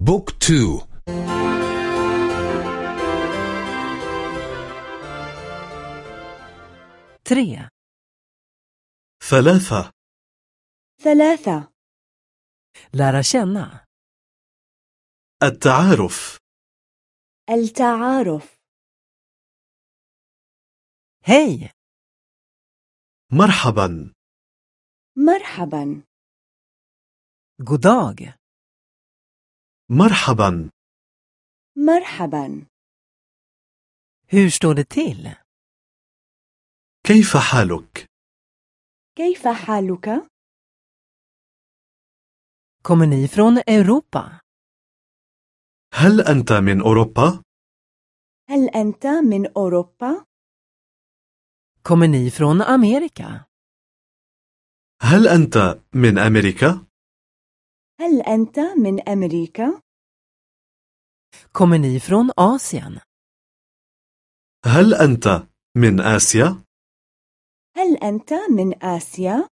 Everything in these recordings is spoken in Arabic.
بوك تو. tre, ثلاثة. ثلاثة. lära känna, التعارف. التعارف. hej, مرحبا. مرحبا. dag, مرحبا مرحبا hur står det till? كيف حالك كيف حالك؟ Kommer ni från Europa? هل أنت من أوروبا هل أنت من أوروبا؟ Kommer ni från Amerika? هل أنت من أمريكا هل أنت من أمريكا؟ Kommer ni från Asien? هل أنت من آسيا هل أنت من آسيا؟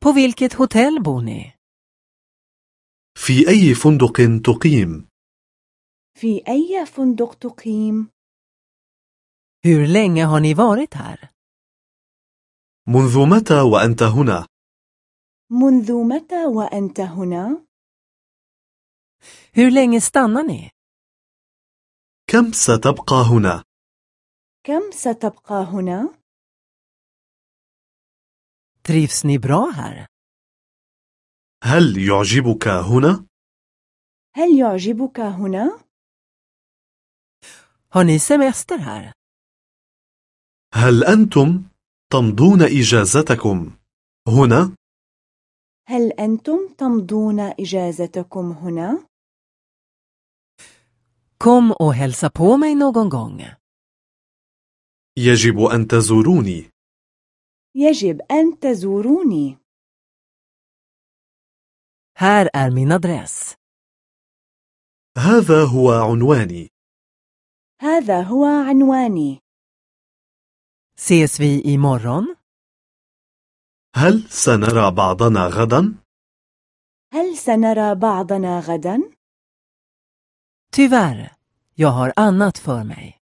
På vilket hotell bor ni? في أي فندق تقيم في أي فندق تقيم؟ Hur länge har ni varit här? منذ متى وأنت هنا منذ متى وأنت هنا؟ Hur länge stannar ni? كم ستبقى هنا كم ستبقى هنا؟ Trivs ni bra här? هل يعجبك هنا هل يعجبك هنا؟ Har ni semester här? هل أنتم تمضون إجازتكم هنا هل أنتم تمضون إجازتكم هنا؟ Kom och hälsa på mig någon gång. يجب أن تزوروني يجب أن تزوروني. Här är min adress. هذا هو عنواني هذا هو عنواني. Ses vi imorgon? هل سنرى بعضنا غدا؟ هل سنرى بعضنا غدا؟ Tyvärr, jag har annat för mig.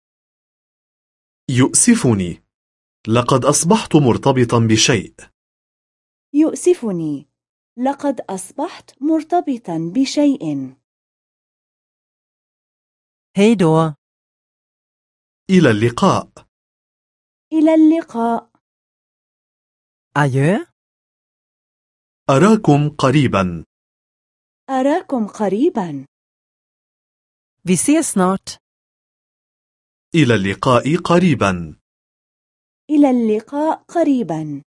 يؤسفني لقد أصبحت مرتبطا بشيء يؤسفني. لقد أصبحت مرتبطا بشيء. Hej då! إلى اللقاء إلى اللقاء. Adjö! أراكم قريبا أراكم قريبا. Vi ses snart! إلى اللقاء قريبا إلى اللقاء قريبا.